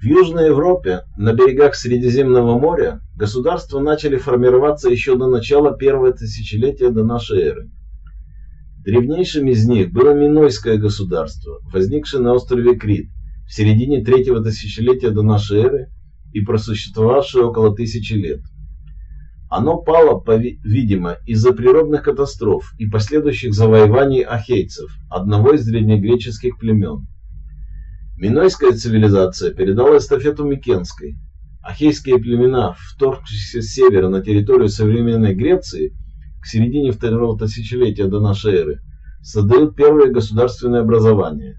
В Южной Европе, на берегах Средиземного моря, государства начали формироваться еще до начала первого тысячелетия до нашей эры. Древнейшим из них было Минойское государство, возникшее на острове Крит в середине третьего тысячелетия до нашей эры и просуществовавшее около тысячи лет. Оно пало, видимо, из-за природных катастроф и последующих завоеваний ахейцев, одного из древнегреческих племен. Минойская цивилизация передала эстафету Микенской. Ахейские племена, вторгшиеся с севера на территорию современной Греции к середине второго тысячелетия до нашей эры, создают первое государственное образование.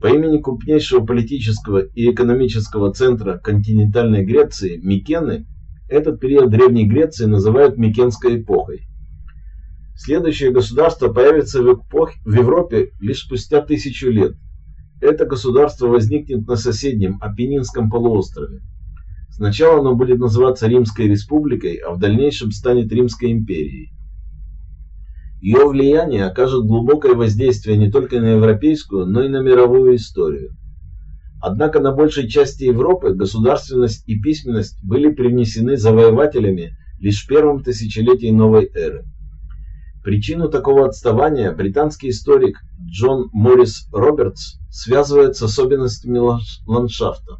По имени крупнейшего политического и экономического центра континентальной Греции Микены этот период Древней Греции называют Микенской эпохой. Следующее государство появится в, эпох... в Европе лишь спустя тысячу лет. Это государство возникнет на соседнем Апеннинском полуострове. Сначала оно будет называться Римской республикой, а в дальнейшем станет Римской империей. Ее влияние окажет глубокое воздействие не только на европейскую, но и на мировую историю. Однако на большей части Европы государственность и письменность были привнесены завоевателями лишь в первом тысячелетии новой эры. Причину такого отставания британский историк Джон Моррис Робертс связывает с особенностями ландшафта.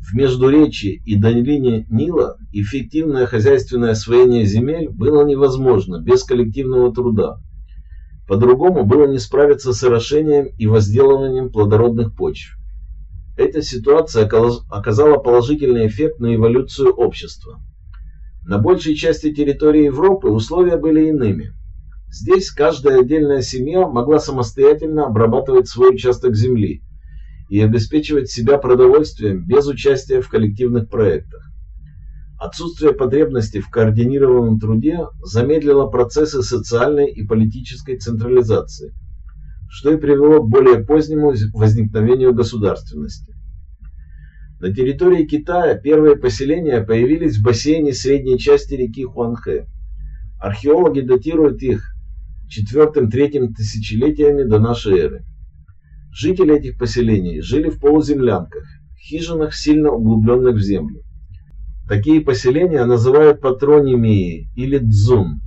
В Междуречии и долине Нила эффективное хозяйственное освоение земель было невозможно без коллективного труда. По-другому было не справиться с орошением и возделыванием плодородных почв. Эта ситуация оказала положительный эффект на эволюцию общества. На большей части территории Европы условия были иными. Здесь каждая отдельная семья могла самостоятельно обрабатывать свой участок земли и обеспечивать себя продовольствием без участия в коллективных проектах. Отсутствие потребности в координированном труде замедлило процессы социальной и политической централизации – что и привело к более позднему возникновению государственности. На территории Китая первые поселения появились в бассейне средней части реки Хуанхэ. Археологи датируют их четвертым-третьим тысячелетиями до нашей эры. Жители этих поселений жили в полуземлянках, хижинах, сильно углубленных в землю. Такие поселения называют патронимией или дзун,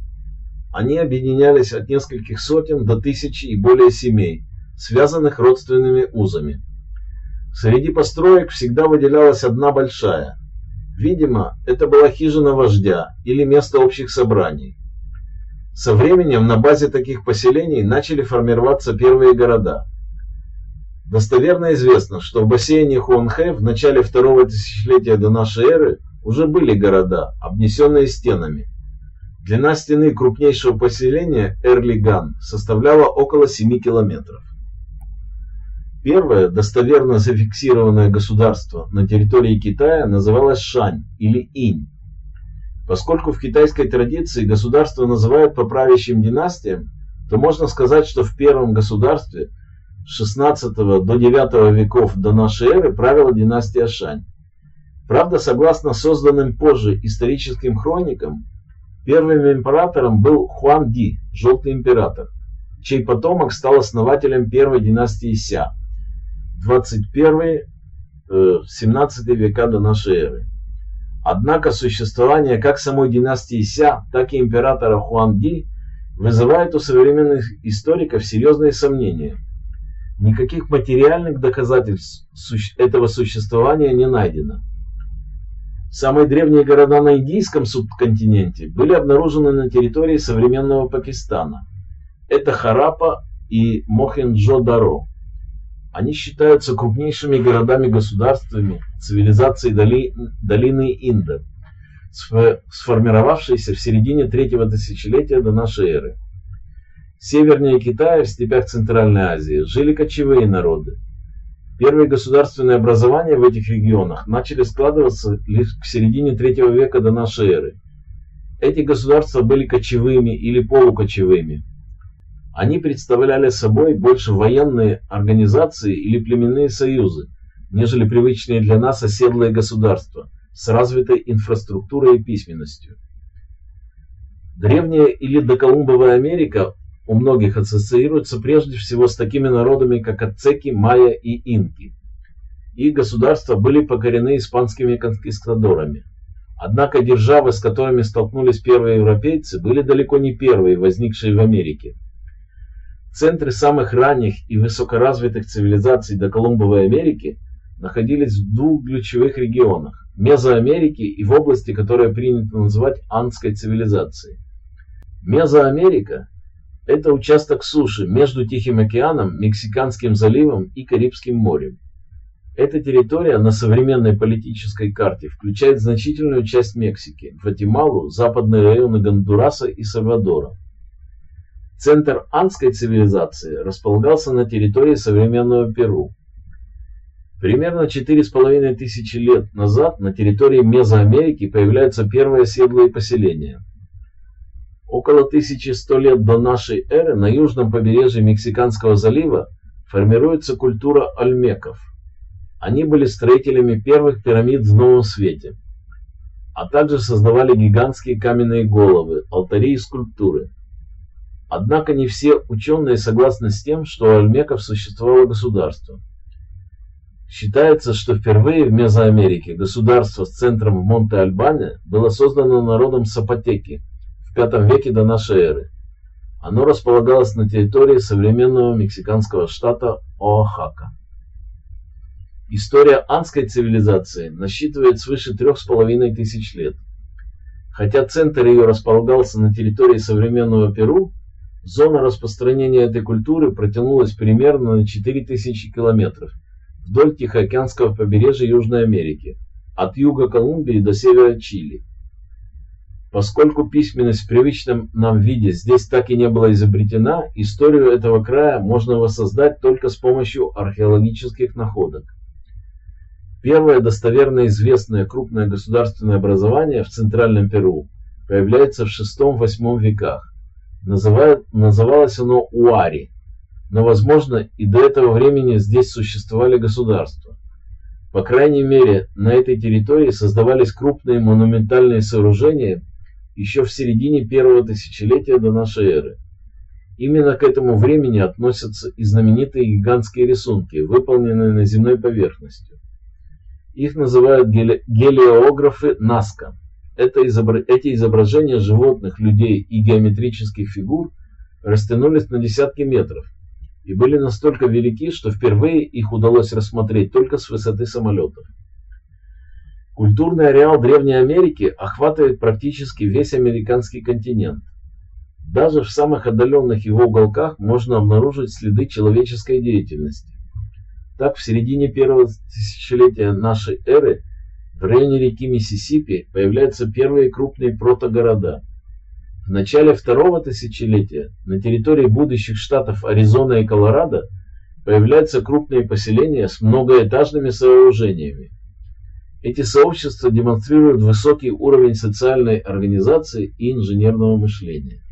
они объединялись от нескольких сотен до тысячи и более семей, связанных родственными узами. Среди построек всегда выделялась одна большая. Видимо, это была хижина вождя или место общих собраний. Со временем на базе таких поселений начали формироваться первые города. Достоверно известно, что в бассейне Хуанхэ в начале второго тысячелетия до нашей эры уже были города, обнесенные стенами. Длина стены крупнейшего поселения Эрлиган составляла около 7 километров. Первое достоверно зафиксированное государство на территории Китая называлось Шань или Инь. Поскольку в китайской традиции государство называют по правящим династиям, то можно сказать, что в первом государстве с 16 до 9 веков до нашей эры правила династия Шань. Правда, согласно созданным позже историческим хроникам, Первым императором был Хуан Ди, Желтый император, чей потомок стал основателем первой династии Ся, 21-17 э, века до нашей эры. Однако существование как самой династии Ся, так и императора Хуан Ди вызывает у современных историков серьезные сомнения. Никаких материальных доказательств этого существования не найдено. Самые древние города на индийском субконтиненте были обнаружены на территории современного Пакистана. Это Харапа и Мохенджо-Даро. Они считаются крупнейшими городами-государствами цивилизации доли, долины Инда, сформировавшейся в середине третьего тысячелетия до нашей эры. Севернее Китая, в степях Центральной Азии, жили кочевые народы. Первые государственные образования в этих регионах начали складываться лишь к середине третьего века до нашей эры. Эти государства были кочевыми или полукочевыми. Они представляли собой больше военные организации или племенные союзы, нежели привычные для нас оседлые государства с развитой инфраструктурой и письменностью. Древняя или доколумбовая Америка у многих ассоциируется прежде всего с такими народами, как ацеки, майя и инки. и государства были покорены испанскими конкистадорами. Однако державы, с которыми столкнулись первые европейцы, были далеко не первые, возникшие в Америке. Центры самых ранних и высокоразвитых цивилизаций до Колумбовой Америки находились в двух ключевых регионах – Мезоамерики и в области, которая принято называть Андской цивилизацией. Мезоамерика – это участок суши между Тихим океаном, Мексиканским заливом и Карибским морем. Эта территория на современной политической карте включает значительную часть Мексики, Гватемалу, западные районы Гондураса и Сальвадора. Центр андской цивилизации располагался на территории современного Перу. Примерно 4,5 тысячи лет назад на территории Мезоамерики появляются первые оседлые поселения. Около 1100 лет до нашей эры на южном побережье Мексиканского залива формируется культура альмеков – они были строителями первых пирамид в Новом Свете, а также создавали гигантские каменные головы, алтари и скульптуры. Однако не все ученые согласны с тем, что у альмеков существовало государство. Считается, что впервые в Мезоамерике государство с центром в Монте-Альбане было создано народом Сапотеки в V веке до нашей эры. Оно располагалось на территории современного мексиканского штата Оахака. История анской цивилизации насчитывает свыше трех с половиной тысяч лет. Хотя центр ее располагался на территории современного Перу, зона распространения этой культуры протянулась примерно на 4000 километров вдоль Тихоокеанского побережья Южной Америки, от юга Колумбии до севера Чили. Поскольку письменность в привычном нам виде здесь так и не была изобретена, историю этого края можно воссоздать только с помощью археологических находок. Первое достоверно известное крупное государственное образование в Центральном Перу появляется в VI-VIII веках. Называют, называлось оно Уари, но, возможно, и до этого времени здесь существовали государства. По крайней мере, на этой территории создавались крупные монументальные сооружения еще в середине первого тысячелетия до нашей эры. Именно к этому времени относятся и знаменитые гигантские рисунки, выполненные на земной поверхности. Их называют гелиографы Наска. Это изобра... Эти изображения животных, людей и геометрических фигур растянулись на десятки метров и были настолько велики, что впервые их удалось рассмотреть только с высоты самолетов. Культурный ареал Древней Америки охватывает практически весь американский континент. Даже в самых отдаленных его уголках можно обнаружить следы человеческой деятельности. Так, в середине первого тысячелетия нашей эры в районе реки Миссисипи появляются первые крупные протогорода. В начале второго тысячелетия на территории будущих штатов Аризона и Колорадо появляются крупные поселения с многоэтажными сооружениями. Эти сообщества демонстрируют высокий уровень социальной организации и инженерного мышления.